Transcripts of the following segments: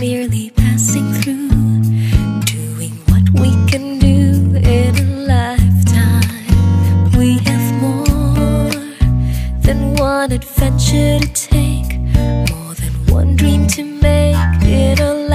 merely passing through, doing what we can do in a lifetime. We have more than one adventure to take, more than one dream to make in a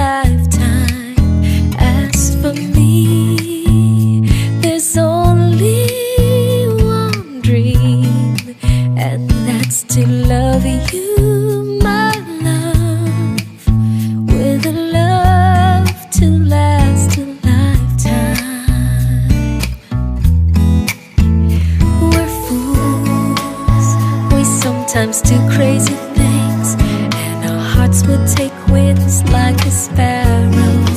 sometimes do crazy things, and our hearts will take wings like a sparrow.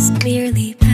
just merely